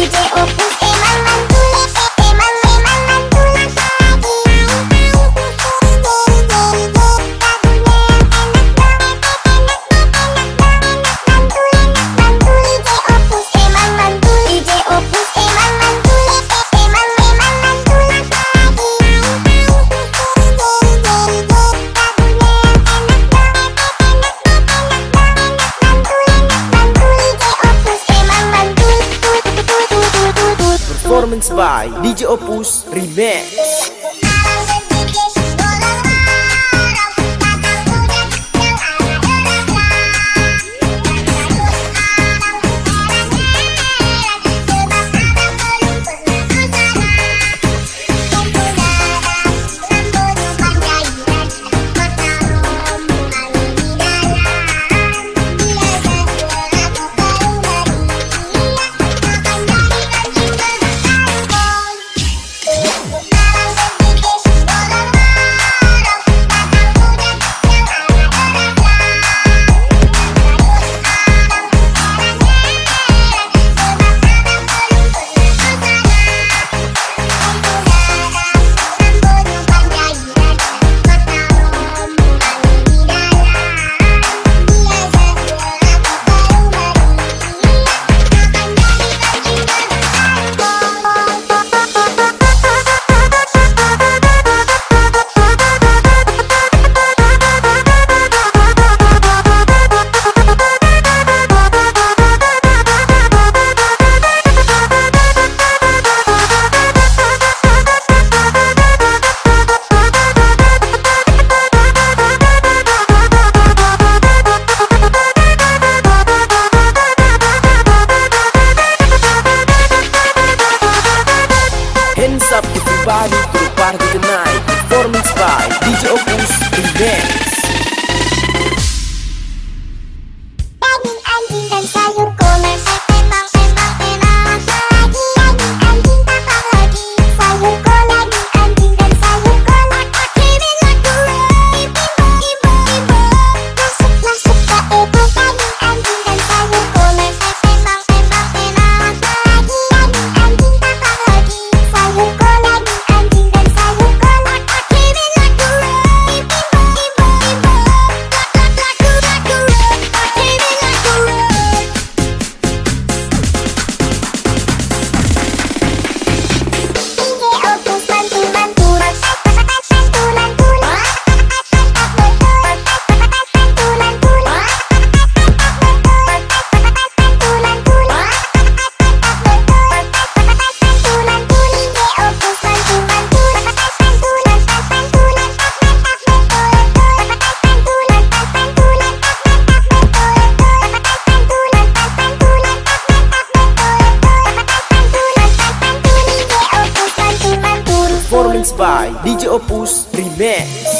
DJ Opus by DJ Opus Remix Opus Remix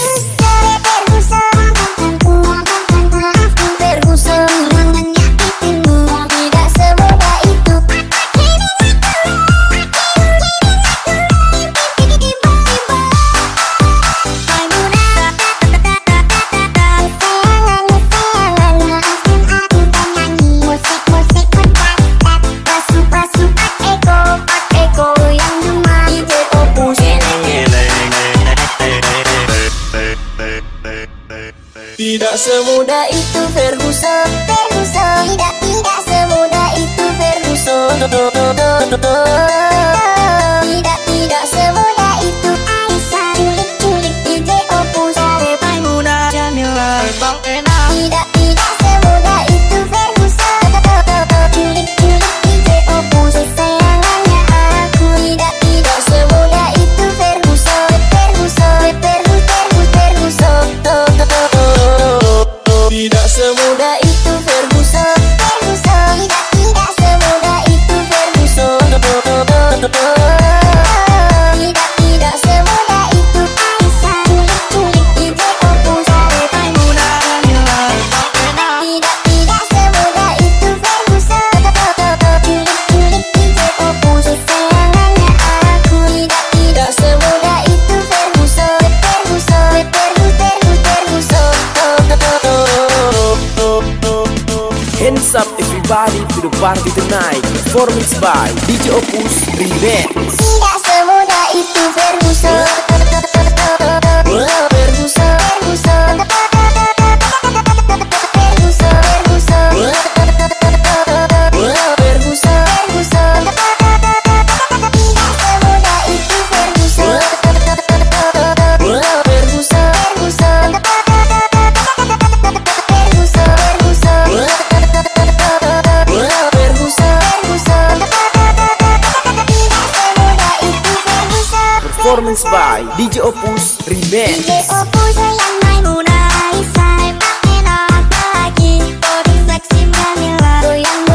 Tidak semudah itu Ferguson Ferguson Tidak, tidak semudah itu Ferguson Hands up everybody? To the party tonight. Performance by DJ Opus Remix. Tidak semudah itu Ferguson by DJ Opus Remix. DJ Opus Goyang-goyang